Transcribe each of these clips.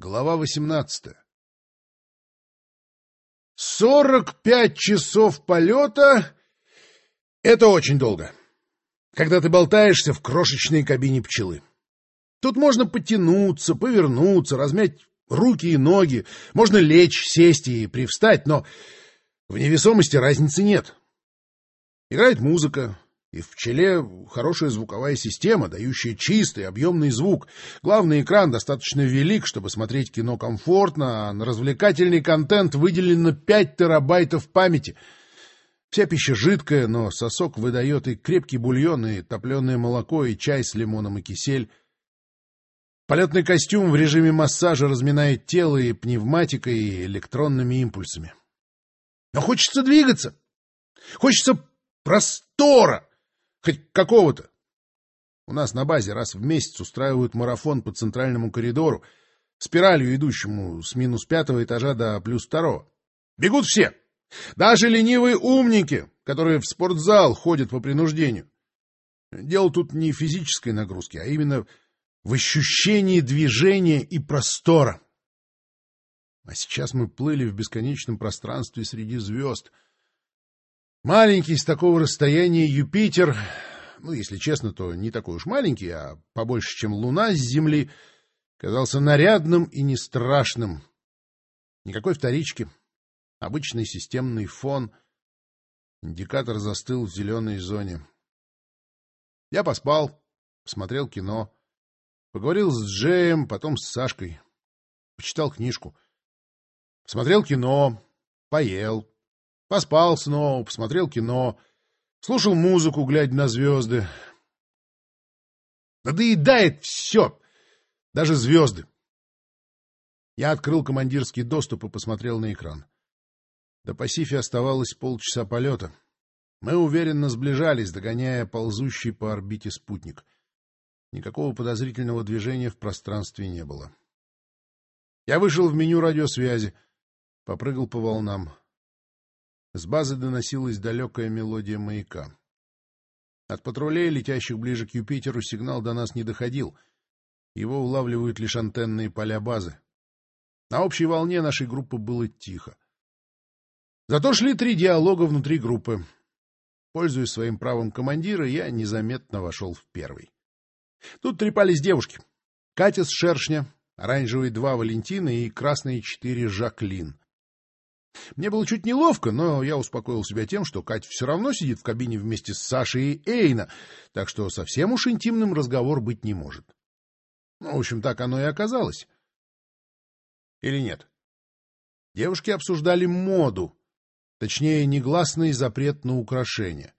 Глава 18 45 часов полета — это очень долго, когда ты болтаешься в крошечной кабине пчелы. Тут можно потянуться, повернуться, размять руки и ноги, можно лечь, сесть и привстать, но в невесомости разницы нет. Играет музыка, и в пчеле хорошая звуковая система, дающая чистый, объемный звук. Главный экран достаточно велик, чтобы смотреть кино комфортно, а на развлекательный контент выделено 5 терабайтов памяти. Вся пища жидкая, но сосок выдает и крепкий бульон, и топленое молоко, и чай с лимоном и кисель. Полетный костюм в режиме массажа разминает тело и пневматикой, и электронными импульсами. Но хочется двигаться. Хочется простора. Какого-то. У нас на базе раз в месяц устраивают марафон по центральному коридору, спиралью идущему с минус пятого этажа до плюс второго. Бегут все. Даже ленивые умники, которые в спортзал ходят по принуждению. Дело тут не физической нагрузке, а именно в ощущении движения и простора. А сейчас мы плыли в бесконечном пространстве среди звезд — Маленький с такого расстояния Юпитер, ну, если честно, то не такой уж маленький, а побольше, чем Луна с Земли, казался нарядным и не страшным. Никакой вторички, обычный системный фон. Индикатор застыл в зеленой зоне. Я поспал, посмотрел кино, поговорил с Джеем, потом с Сашкой, почитал книжку, смотрел кино, поел, Поспал снова, посмотрел кино, слушал музыку, глядя на звезды. Надоедает все, даже звезды. Я открыл командирский доступ и посмотрел на экран. До Пасифи оставалось полчаса полета. Мы уверенно сближались, догоняя ползущий по орбите спутник. Никакого подозрительного движения в пространстве не было. Я вышел в меню радиосвязи, попрыгал по волнам. С базы доносилась далекая мелодия маяка. От патрулей, летящих ближе к Юпитеру, сигнал до нас не доходил. Его улавливают лишь антенные поля базы. На общей волне нашей группы было тихо. Зато шли три диалога внутри группы. Пользуясь своим правом командира, я незаметно вошел в первый. Тут трепались девушки. Катя с шершня, оранжевые два Валентина и красные четыре Жаклин. Мне было чуть неловко, но я успокоил себя тем, что Катя все равно сидит в кабине вместе с Сашей и Эйна, так что совсем уж интимным разговор быть не может. Ну, в общем, так оно и оказалось. Или нет? Девушки обсуждали моду, точнее, негласный запрет на украшения.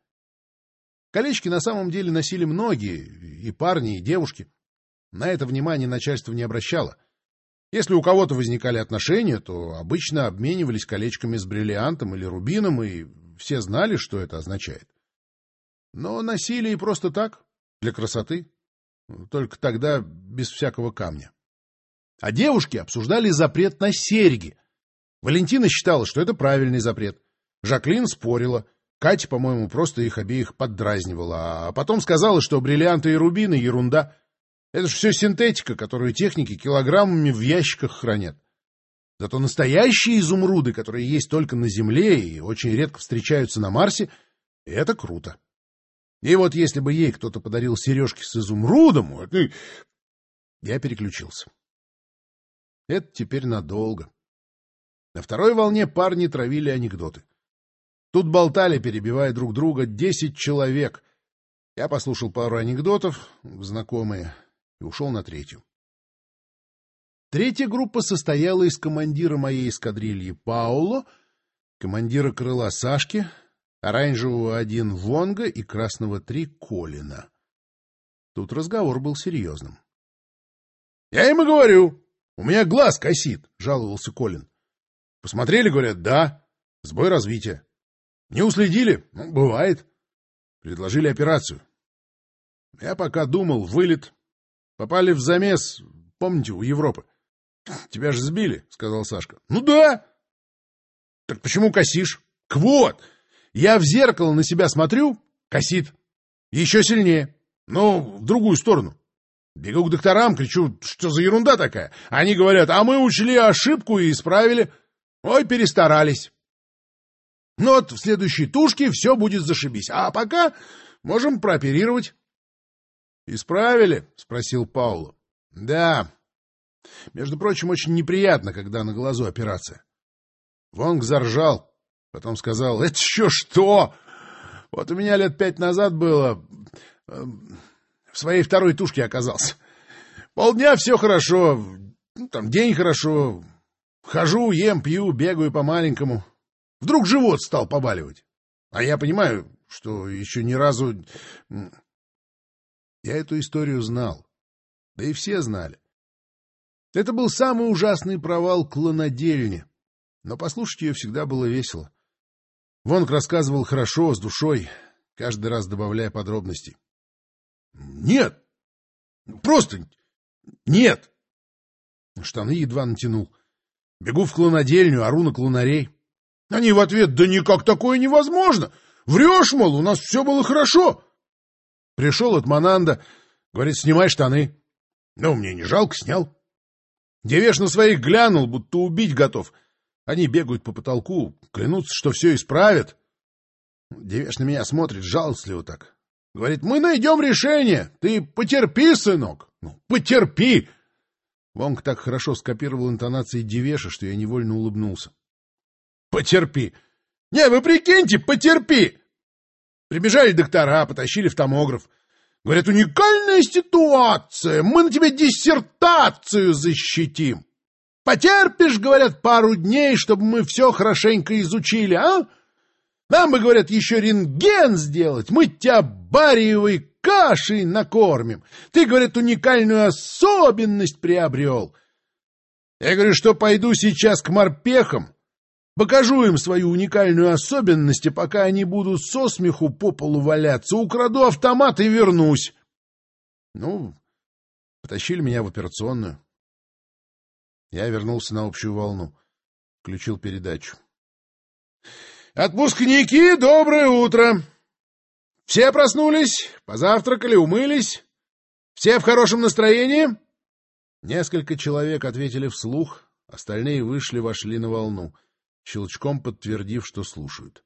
Колечки на самом деле носили многие, и парни, и девушки. На это внимание начальство не обращало — если у кого-то возникали отношения, то обычно обменивались колечками с бриллиантом или рубином, и все знали, что это означает. Но носили и просто так, для красоты. Только тогда без всякого камня. А девушки обсуждали запрет на серьги. Валентина считала, что это правильный запрет. Жаклин спорила. Катя, по-моему, просто их обеих поддразнивала, а потом сказала, что бриллианты и рубины — ерунда — это же все синтетика, которую техники килограммами в ящиках хранят. Зато настоящие изумруды, которые есть только на Земле и очень редко встречаются на Марсе, это круто. И вот если бы ей кто-то подарил сережки с изумрудом, это... я переключился. Это теперь надолго. На второй волне парни травили анекдоты. Тут болтали, перебивая друг друга, десять человек. Я послушал пару анекдотов, знакомые, и ушел на третью. Третья группа состояла из командира моей эскадрильи Пауло, командира крыла Сашки, оранжевого один Вонга и красного три Колина. Тут разговор был серьезным. — Я им и говорю, у меня глаз косит, — жаловался Колин. — Посмотрели, говорят, да, сбой развития. Не уследили? Ну, бывает. Предложили операцию. Я пока думал, вылет, Попали в замес, помните, у Европы. — Тебя же сбили, — сказал Сашка. — Ну да. — Так почему косишь? — Квот! Я в зеркало на себя смотрю, косит. Еще сильнее. Но в другую сторону. Бегу к докторам, кричу, что за ерунда такая? Они говорят, а мы учли ошибку и исправили. Ой, перестарались. Ну вот в следующей тушке все будет зашибись. А пока можем прооперировать. — Исправили? — спросил Пауло. — Да. Между прочим, очень неприятно, когда на глазу операция. Вонг заржал, потом сказал, — Это еще что? Вот у меня лет пять назад было... Эм, в своей второй тушке оказался. Полдня все хорошо, ну, там день хорошо. Хожу, ем, пью, бегаю по-маленькому. Вдруг живот стал побаливать. А я понимаю, что еще ни разу... Я эту историю знал. Да и все знали. Это был самый ужасный провал клонодельни. Но послушать ее всегда было весело. Вонг рассказывал хорошо, с душой, каждый раз добавляя подробностей. — Нет! Просто нет! Штаны едва натянул. Бегу в клонодельню, ору на клонарей. Они в ответ, да никак такое невозможно! Врешь, мол, у нас все было хорошо! Пришел от Мананда, говорит, снимай штаны. Ну, мне не жалко, снял. Девеш на своих глянул, будто убить готов. Они бегают по потолку, клянутся, что все исправят. Девеш на меня смотрит жалостливо так. Говорит, мы найдем решение. Ты потерпи, сынок. Ну, потерпи. Вонг так хорошо скопировал интонации Девеша, что я невольно улыбнулся. Потерпи. Не, вы прикиньте, потерпи. Прибежали доктора, потащили в томограф. Говорят, уникальная ситуация, мы на тебе диссертацию защитим. Потерпишь, говорят, пару дней, чтобы мы все хорошенько изучили, а? Нам бы, говорят, еще рентген сделать, мы тебя бариевой кашей накормим. Ты, говорят, уникальную особенность приобрел. Я говорю, что пойду сейчас к морпехам, Покажу им свою уникальную особенность, и пока они будут со смеху по полу валяться, украду автомат и вернусь. Ну, потащили меня в операционную. Я вернулся на общую волну, включил передачу. «Отпускники, доброе утро! Все проснулись, позавтракали, умылись? Все в хорошем настроении?» Несколько человек ответили вслух, остальные вышли-вошли на волну — щелчком подтвердив, что слушают.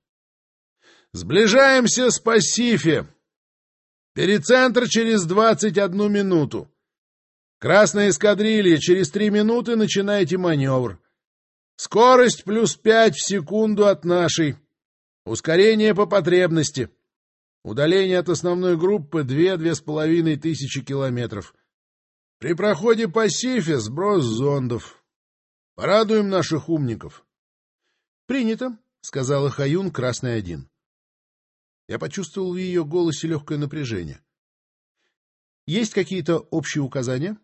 «Сближаемся с Пасифе! Перецентр через двадцать одну минуту. Красная эскадрилья, через три минуты начинайте маневр. Скорость плюс пять в секунду от нашей. Ускорение по потребности. Удаление от основной группы две-две с половиной тысячи километров. При проходе по сброс зондов. Порадуем наших умников. — Принято, — сказала Хаюн, красный один. Я почувствовал в ее голосе легкое напряжение. — Есть какие-то общие указания?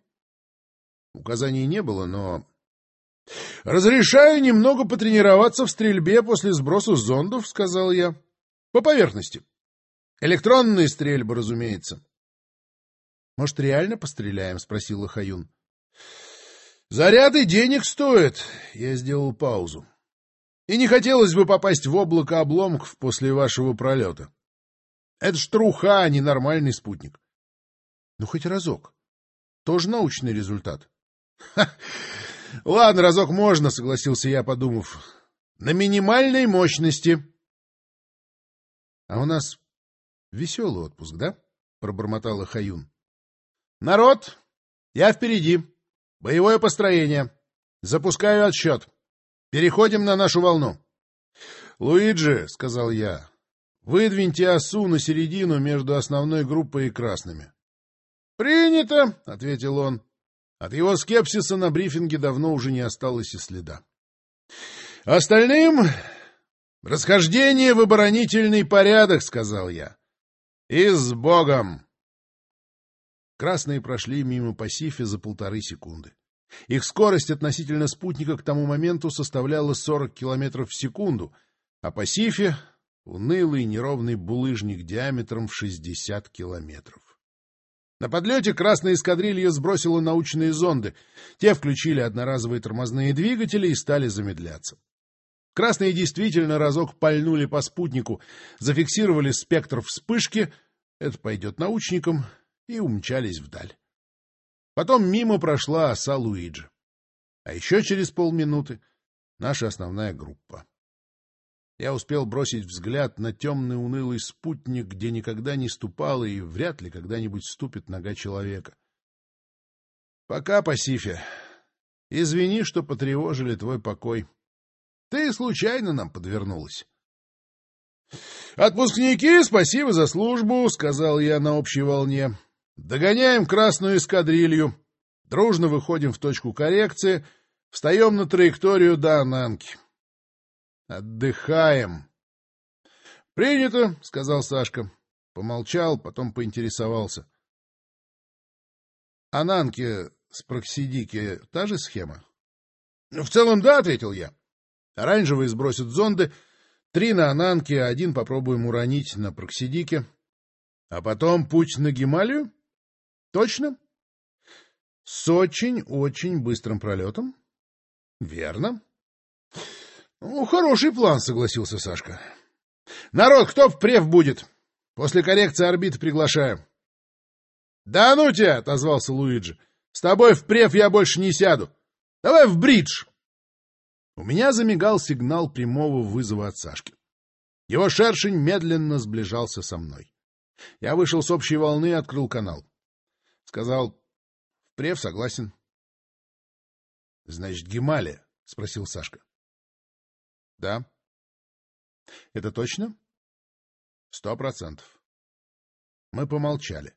Указаний не было, но... — Разрешаю немного потренироваться в стрельбе после сброса зондов, — сказал я. — По поверхности. Электронные стрельбы, разумеется. — Может, реально постреляем? — спросила Хаюн. — Заряды денег стоят. Я сделал паузу. И не хотелось бы попасть в облако обломков после вашего пролета. Это ж труха, а не нормальный спутник. Ну, хоть разок. Тоже научный результат. — Ладно, разок можно, — согласился я, подумав. — На минимальной мощности. — А у нас веселый отпуск, да? — пробормотала Хаюн. — Народ, я впереди. Боевое построение. Запускаю отсчет. — Переходим на нашу волну. — Луиджи, — сказал я, — выдвиньте осу на середину между основной группой и красными. — Принято, — ответил он. От его скепсиса на брифинге давно уже не осталось и следа. — Остальным — расхождение в оборонительный порядок, — сказал я. — И с Богом! Красные прошли мимо Пасифи за полторы секунды. Их скорость относительно спутника к тому моменту составляла 40 километров в секунду, а по Сифе — унылый неровный булыжник диаметром в 60 километров. На подлете красная эскадрилья сбросила научные зонды. Те включили одноразовые тормозные двигатели и стали замедляться. Красные действительно разок пальнули по спутнику, зафиксировали спектр вспышки, это пойдет научникам, и умчались вдаль. Потом мимо прошла оса Луиджи. А еще через полминуты наша основная группа. Я успел бросить взгляд на темный унылый спутник, где никогда не ступала и вряд ли когда-нибудь ступит нога человека. Пока, Пасифе. Извини, что потревожили твой покой. Ты случайно нам подвернулась. «Отпускники, спасибо за службу», — сказал я на общей волне. «Догоняем красную эскадрилью, дружно выходим в точку коррекции, встаем на траекторию до Ананки. Отдыхаем». «Принято», — сказал Сашка. Помолчал, потом поинтересовался. «Ананки с Проксидики та же схема?» «В целом, да», — ответил я. «Оранжевые сбросят зонды». Три на Ананке, один попробуем уронить на Проксидике. А потом путь на Гималию? Точно? С очень-очень быстрым пролетом? Верно. Ну, хороший план, согласился Сашка. Народ, кто в прев будет? После коррекции орбиты приглашаю. Да ну тебя, отозвался Луиджи. С тобой в прев я больше не сяду. Давай в бридж. У меня замигал сигнал прямого вызова от Сашки. Его шершень медленно сближался со мной. Я вышел с общей волны и открыл канал. Сказал, — Прев согласен. — Значит, Гемалия? — спросил Сашка. — Да. — Это точно? — Сто процентов. Мы помолчали.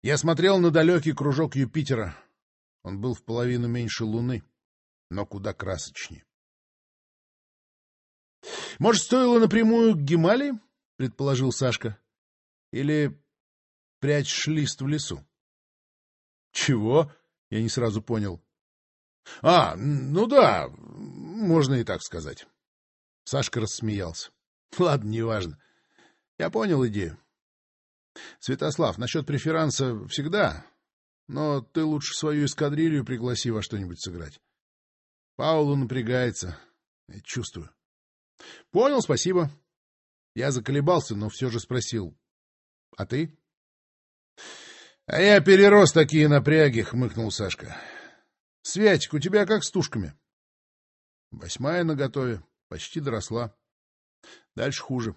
Я смотрел на далекий кружок Юпитера. Он был в половину меньше Луны но куда красочнее. — Может, стоило напрямую к Гималии? — предположил Сашка. — Или прячешь лист в лесу? — Чего? — я не сразу понял. — А, ну да, можно и так сказать. Сашка рассмеялся. — Ладно, неважно. Я понял идею. Святослав, насчет преферанса всегда, но ты лучше свою эскадрилью пригласи во что-нибудь сыграть. Паулу напрягается. Я чувствую. — Понял, спасибо. Я заколебался, но все же спросил. — А ты? — А я перерос такие напряги, — хмыкнул Сашка. — Святик, у тебя как с тушками? — Восьмая наготове, почти доросла. Дальше хуже.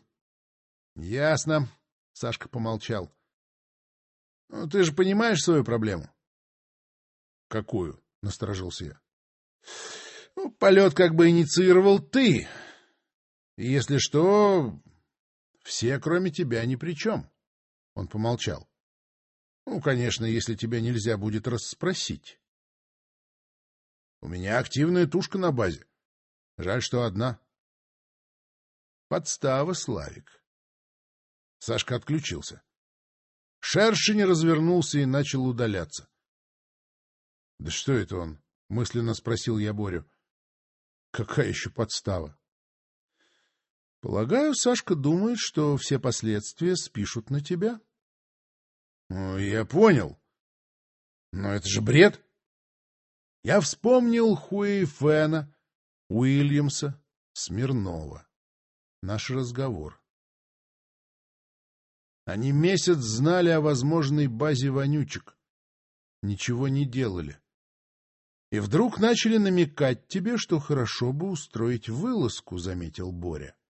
— Ясно, — Сашка помолчал. — Ну, ты же понимаешь свою проблему? — Какую? — насторожился я. Ну, полет как бы инициировал ты. И если что, все, кроме тебя, ни при чем. Он помолчал. Ну, конечно, если тебя нельзя будет расспросить. У меня активная тушка на базе. Жаль, что одна. Подстава, Славик. Сашка отключился. Шершень развернулся и начал удаляться. — Да что это он? — мысленно спросил я Борю. Какая еще подстава? Полагаю, Сашка думает, что все последствия спишут на тебя. Ну, я понял. Но это же бред. Я вспомнил Хуэй Фэна, Уильямса, Смирнова. Наш разговор. Они месяц знали о возможной базе вонючек. Ничего не делали и вдруг начали намекать тебе, что хорошо бы устроить вылазку, — заметил Боря. —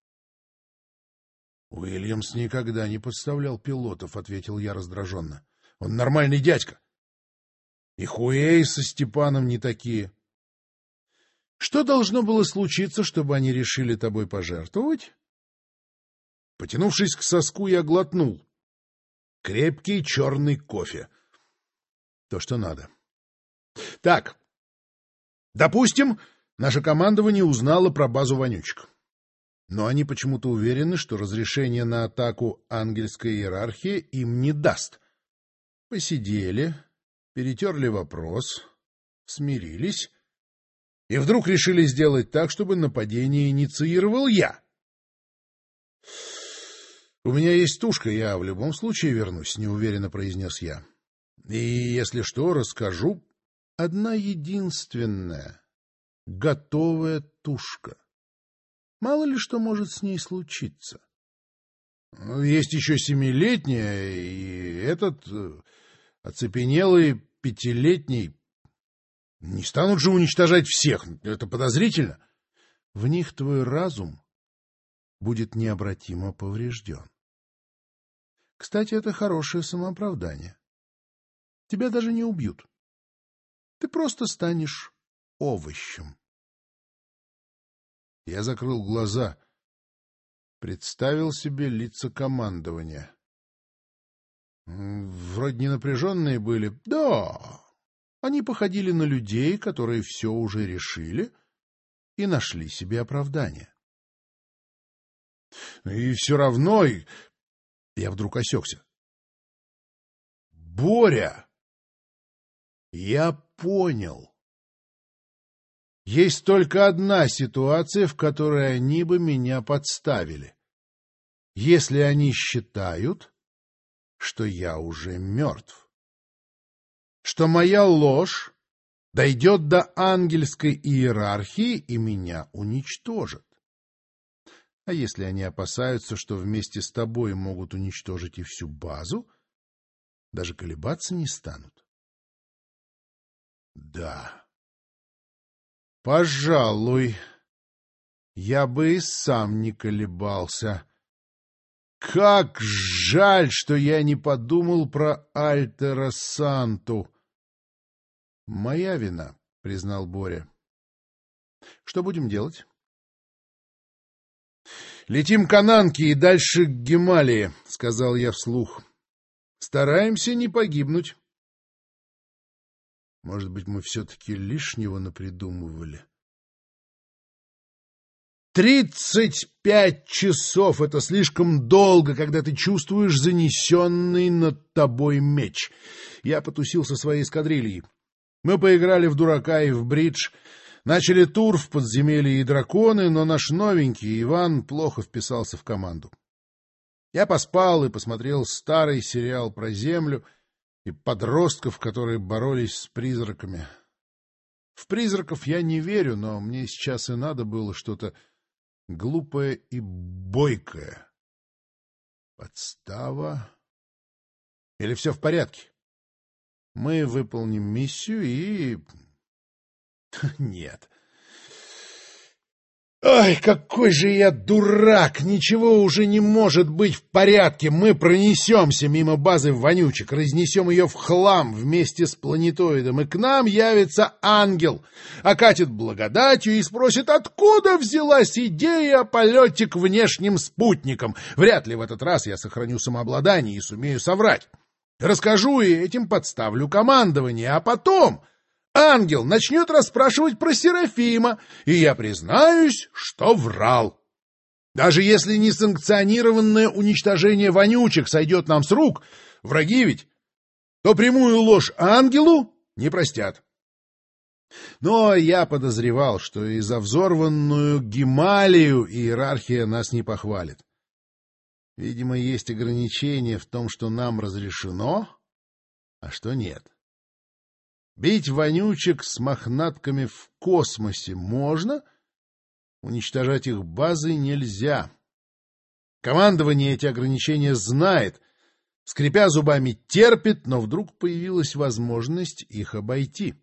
Уильямс никогда не подставлял пилотов, — ответил я раздраженно. — Он нормальный дядька. И Хуэй со Степаном не такие. Что должно было случиться, чтобы они решили тобой пожертвовать? Потянувшись к соску, я глотнул. Крепкий черный кофе. То, что надо. Так, Допустим, наше командование узнало про базу вонючек. Но они почему-то уверены, что разрешение на атаку ангельская иерархия им не даст. Посидели, перетерли вопрос, смирились и вдруг решили сделать так, чтобы нападение инициировал я. «У меня есть тушка, я в любом случае вернусь», — неуверенно произнес я. «И, если что, расскажу одна единственная, готовая тушка. Мало ли что может с ней случиться. Есть еще семилетняя, и этот э, оцепенелый пятилетний... Не станут же уничтожать всех, это подозрительно. В них твой разум будет необратимо поврежден. Кстати, это хорошее самооправдание. Тебя даже не убьют. Ты просто станешь овощем. Я закрыл глаза, представил себе лица командования. Вроде не напряженные были. Да, они походили на людей, которые все уже решили и нашли себе оправдание. И все равно... Я вдруг осекся. Боря! Я понял. Есть только одна ситуация, в которой они бы меня подставили. Если они считают, что я уже мертв. Что моя ложь дойдет до ангельской иерархии и меня уничтожит. А если они опасаются, что вместе с тобой могут уничтожить и всю базу, даже колебаться не станут. Да. Пожалуй, я бы и сам не колебался. Как жаль, что я не подумал про Альтера Санту. Моя вина, признал Боря. Что будем делать? Летим к Ананке и дальше к Гемалии, сказал я вслух. Стараемся не погибнуть. Может быть, мы все-таки лишнего напридумывали? Тридцать пять часов — это слишком долго, когда ты чувствуешь занесенный над тобой меч. Я потусил со своей эскадрильей. Мы поиграли в дурака и в бридж, начали тур в подземелье и драконы, но наш новенький Иван плохо вписался в команду. Я поспал и посмотрел старый сериал про Землю — и подростков, которые боролись с призраками. В призраков я не верю, но мне сейчас и надо было что-то глупое и бойкое. Подстава? Или все в порядке? Мы выполним миссию и... Нет. Ай, какой же я дурак! Ничего уже не может быть в порядке. Мы пронесемся мимо базы вонючек, разнесем ее в хлам вместе с планетоидом, и к нам явится ангел, окатит благодатью и спросит, откуда взялась идея о полете к внешним спутникам. Вряд ли в этот раз я сохраню самообладание и сумею соврать. Расскажу и этим подставлю командование, а потом ангел начнет расспрашивать про Серафима, и я признаюсь, что врал. Даже если несанкционированное уничтожение вонючек сойдет нам с рук, враги ведь, то прямую ложь ангелу не простят. Но я подозревал, что и за взорванную Гималию иерархия нас не похвалит. Видимо, есть ограничения в том, что нам разрешено, а что нет. Бить вонючек с мохнатками в космосе можно, уничтожать их базы нельзя. Командование эти ограничения знает, скрипя зубами терпит, но вдруг появилась возможность их обойти.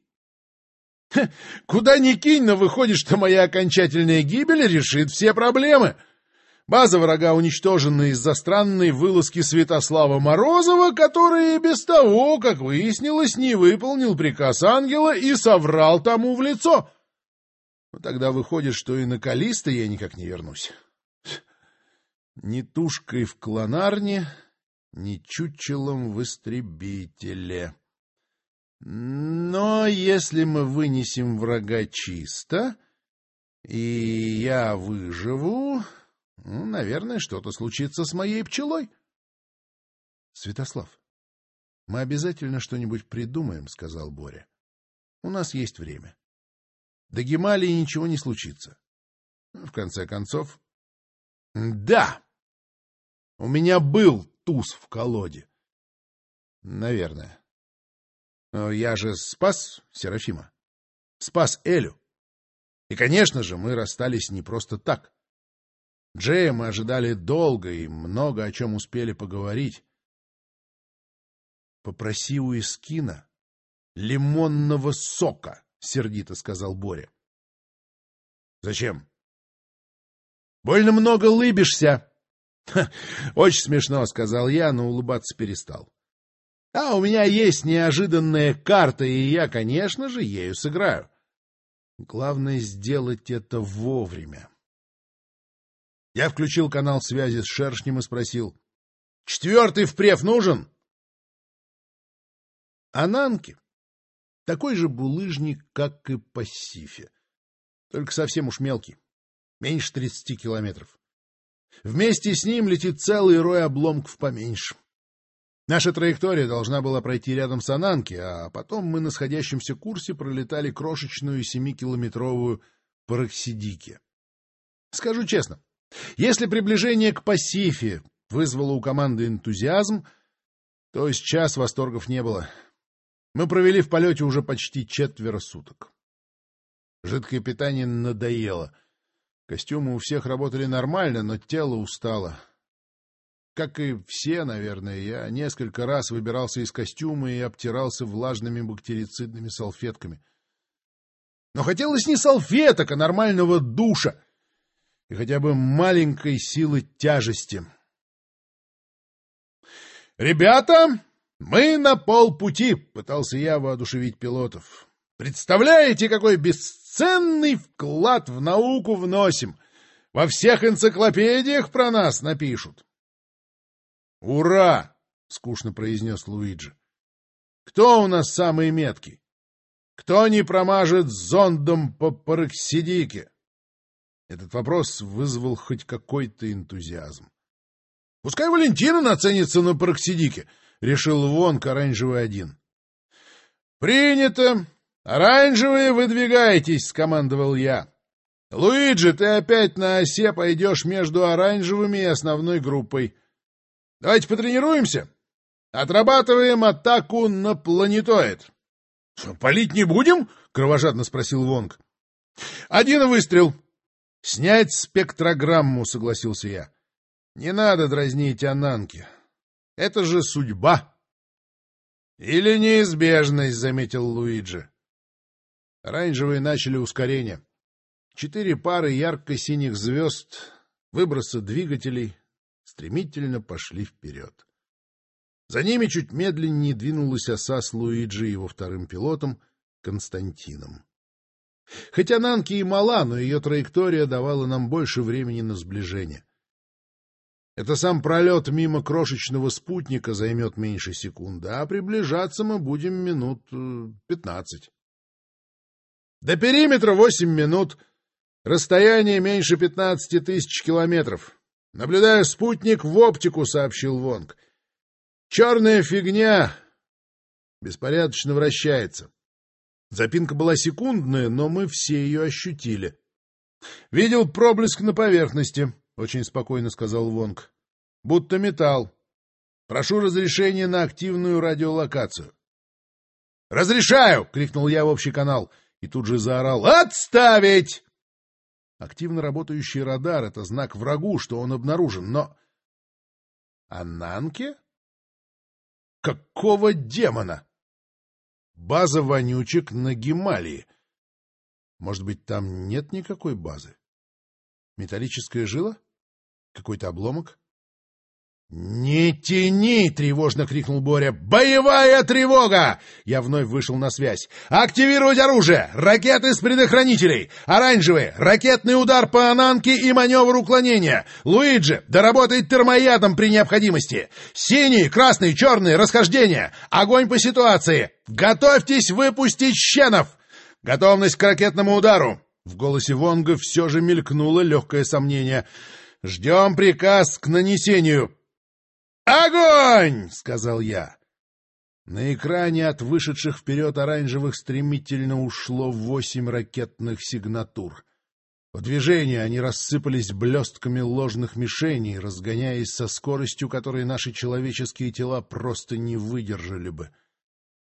Куда ни кинь, но выходит, что моя окончательная гибель решит все проблемы. База врага уничтожена из-за странной вылазки Святослава Морозова, который без того, как выяснилось, не выполнил приказ ангела и соврал тому в лицо. Но тогда выходит, что и на Калиста я никак не вернусь. Ни тушкой в клонарне, ни чучелом в истребителе. Но если мы вынесем врага чисто, и я выживу, ну, наверное, что-то случится с моей пчелой. — Святослав, мы обязательно что-нибудь придумаем, — сказал Боря. — У нас есть время. До Гемалии ничего не случится. В конце концов... — Да! У меня был туз в колоде. — Наверное. Но я же спас Серафима. Спас Элю. И, конечно же, мы расстались не просто так. Джея мы ожидали долго и много о чем успели поговорить. Попроси у Искина лимонного сока, — сердито сказал Боря. — Зачем? — Больно много лыбишься. — Очень смешно, — сказал я, но улыбаться перестал. — А у меня есть неожиданная карта, и я, конечно же, ею сыграю. Главное — сделать это вовремя. Я включил канал связи с Шершнем и спросил. — Четвертый впрев нужен? Ананки — такой же булыжник, как и Пассифе, только совсем уж мелкий, меньше тридцати километров. Вместе с ним летит целый рой обломков поменьше. Наша траектория должна была пройти рядом с Ананки, а потом мы на сходящемся курсе пролетали крошечную семикилометровую Параксидике. Скажу честно, если приближение к Пасифе вызвало у команды энтузиазм, то сейчас восторгов не было. Мы провели в полете уже почти четверо суток. Жидкое питание надоело. Костюмы у всех работали нормально, но тело устало. Как и все, наверное, я несколько раз выбирался из костюма и обтирался влажными бактерицидными салфетками. Но хотелось не салфеток, а нормального душа и хотя бы маленькой силы тяжести. «Ребята, мы на полпути!» — пытался я воодушевить пилотов. «Представляете, какой бесценный вклад в науку вносим! Во всех энциклопедиях про нас напишут!» «Ура!» — скучно произнес Луиджи. «Кто у нас самый меткий? Кто не промажет зондом по пароксидике?» Этот вопрос вызвал хоть какой-то энтузиазм. — Пускай Валентина наценится на пароксидике, — решил Вонг оранжевый один. — Принято. Оранжевые выдвигайтесь, — скомандовал я. — Луиджи, ты опять на осе пойдешь между оранжевыми и основной группой. Давайте потренируемся. Отрабатываем атаку на планетоид. — Полить не будем? — кровожадно спросил Вонг. — Один выстрел. — Снять спектрограмму, — согласился я. — Не надо дразнить Ананки. Это же судьба. — Или неизбежность, — заметил Луиджи. Оранжевые начали ускорение. Четыре пары ярко-синих звезд, выбросы двигателей стремительно пошли вперед. За ними чуть медленнее двинулась оса с Луиджи и его вторым пилотом Константином. Хотя Нанки и мала, но ее траектория давала нам больше времени на сближение. Это сам пролет мимо крошечного спутника займет меньше секунды, а приближаться мы будем минут э, пятнадцать. До периметра восемь минут. Расстояние меньше пятнадцати тысяч километров. Наблюдаю спутник в оптику, — сообщил Вонг. Черная фигня беспорядочно вращается. Запинка была секундная, но мы все ее ощутили. — Видел проблеск на поверхности, — очень спокойно сказал Вонг. — Будто металл. Прошу разрешения на активную радиолокацию. — Разрешаю! — крикнул я в общий канал и тут же заорал. — Отставить! Активно работающий радар — это знак врагу, что он обнаружен, но... — Ананке? Какого демона? База вонючек на Гималии. Может быть, там нет никакой базы? Металлическая жила? Какой-то обломок? «Не тяни!» — тревожно крикнул Боря. «Боевая тревога!» Я вновь вышел на связь. «Активировать оружие! Ракеты с предохранителей! Оранжевые! Ракетный удар по ананке и маневр уклонения! Луиджи! Доработает термоядом при необходимости! Синий, красный, черный! Расхождение! Огонь по ситуации! Готовьтесь выпустить щенов! Готовность к ракетному удару!» В голосе Вонга все же мелькнуло легкое сомнение. «Ждем приказ к нанесению!» «Огонь!» — сказал я. На экране от вышедших вперед оранжевых стремительно ушло восемь ракетных сигнатур. В движении они рассыпались блестками ложных мишеней, разгоняясь со скоростью, которой наши человеческие тела просто не выдержали бы.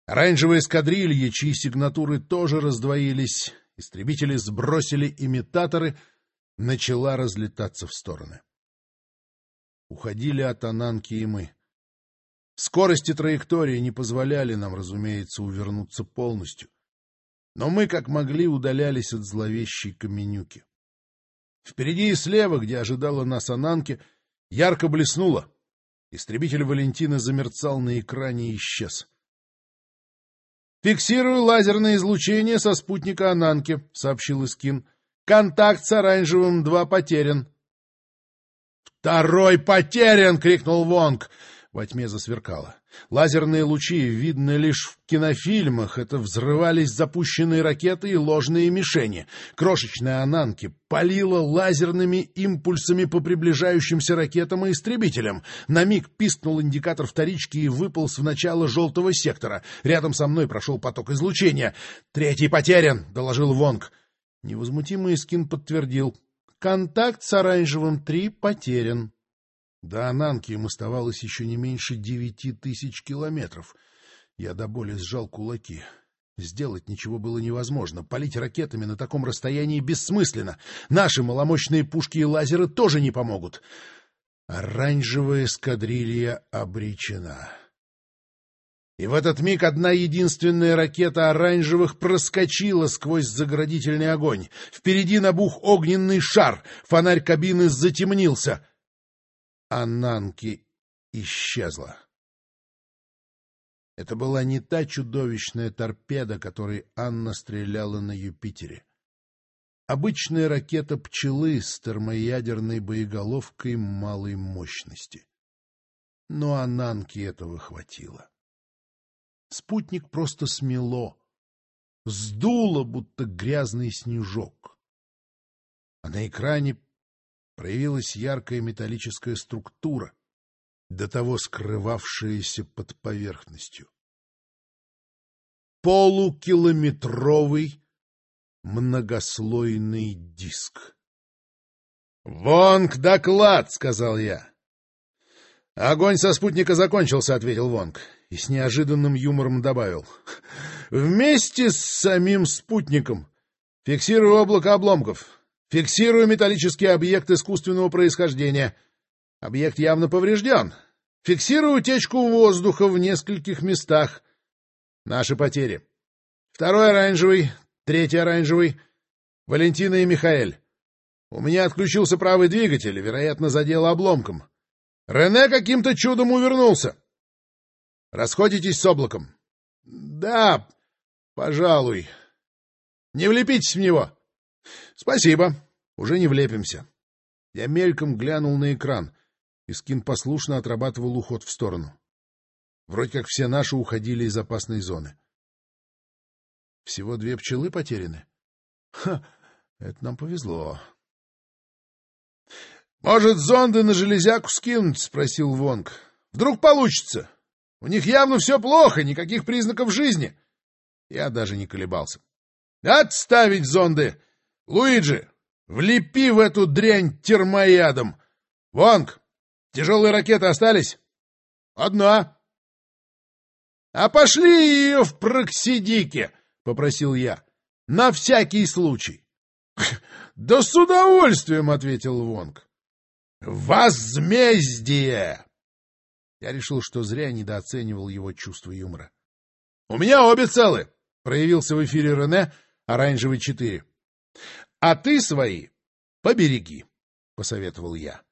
Оранжевые эскадрильи, чьи сигнатуры тоже раздвоились, истребители сбросили имитаторы, начала разлетаться в стороны. Уходили от Ананки и мы. Скорость и траектория не позволяли нам, разумеется, увернуться полностью. Но мы, как могли, удалялись от зловещей каменюки. Впереди и слева, где ожидала нас Ананки, ярко блеснуло. Истребитель Валентина замерцал на экране и исчез. «Фиксирую лазерное излучение со спутника Ананки», — сообщил Искин. «Контакт с оранжевым 2 потерян». «Второй потерян!» — крикнул Вонг. Во тьме засверкало. Лазерные лучи, видны лишь в кинофильмах, это взрывались запущенные ракеты и ложные мишени. Крошечная Ананки палила лазерными импульсами по приближающимся ракетам и истребителям. На миг пискнул индикатор вторички и выполз в начало желтого сектора. Рядом со мной прошел поток излучения. «Третий потерян!» — доложил Вонг. Невозмутимый скин подтвердил. «Контакт с оранжевым 3 потерян». До Ананки им оставалось еще не меньше девяти тысяч километров. Я до боли сжал кулаки. Сделать ничего было невозможно. Полить ракетами на таком расстоянии бессмысленно. Наши маломощные пушки и лазеры тоже не помогут. Оранжевая эскадрилья обречена. И в этот миг одна единственная ракета оранжевых проскочила сквозь заградительный огонь. Впереди набух огненный шар. Фонарь кабины затемнился. Ананки исчезла. Это была не та чудовищная торпеда, которой Анна стреляла на Юпитере. Обычная ракета пчелы с термоядерной боеголовкой малой мощности. Но Ананки этого хватило. Спутник просто смело, сдуло, будто грязный снежок. А на экране проявилась яркая металлическая структура, до того скрывавшаяся под поверхностью. Полукилометровый многослойный диск. «Вонг, доклад!» — сказал я. «Огонь со спутника закончился», — ответил Вонг и с неожиданным юмором добавил. «Вместе с самим спутником. Фиксирую облако обломков. Фиксирую металлический объект искусственного происхождения. Объект явно поврежден. Фиксирую утечку воздуха в нескольких местах. Наши потери. Второй оранжевый, третий оранжевый. Валентина и Михаэль. У меня отключился правый двигатель, вероятно, задел обломком. Рене каким-то чудом увернулся. Расходитесь с облаком? Да, пожалуй. Не влепитесь в него. — Спасибо. Уже не влепимся. Я мельком глянул на экран, и скин послушно отрабатывал уход в сторону. Вроде как все наши уходили из опасной зоны. Всего две пчелы потеряны? Ха, это нам повезло. — Может, зонды на железяку скинуть? — спросил Вонг. — Вдруг получится? У них явно все плохо, никаких признаков жизни. Я даже не колебался. — Отставить зонды! Луиджи, влепи в эту дрянь термоядом! Вонг, тяжелые ракеты остались? Одна. А пошли ее в проксидике, попросил я. На всякий случай. Да с удовольствием, ответил Вонг. Возмездие! Я решил, что зря недооценивал его чувство юмора. — У меня обе целы! — проявился в эфире Рене, оранжевый четыре. — А ты свои побереги, — посоветовал я.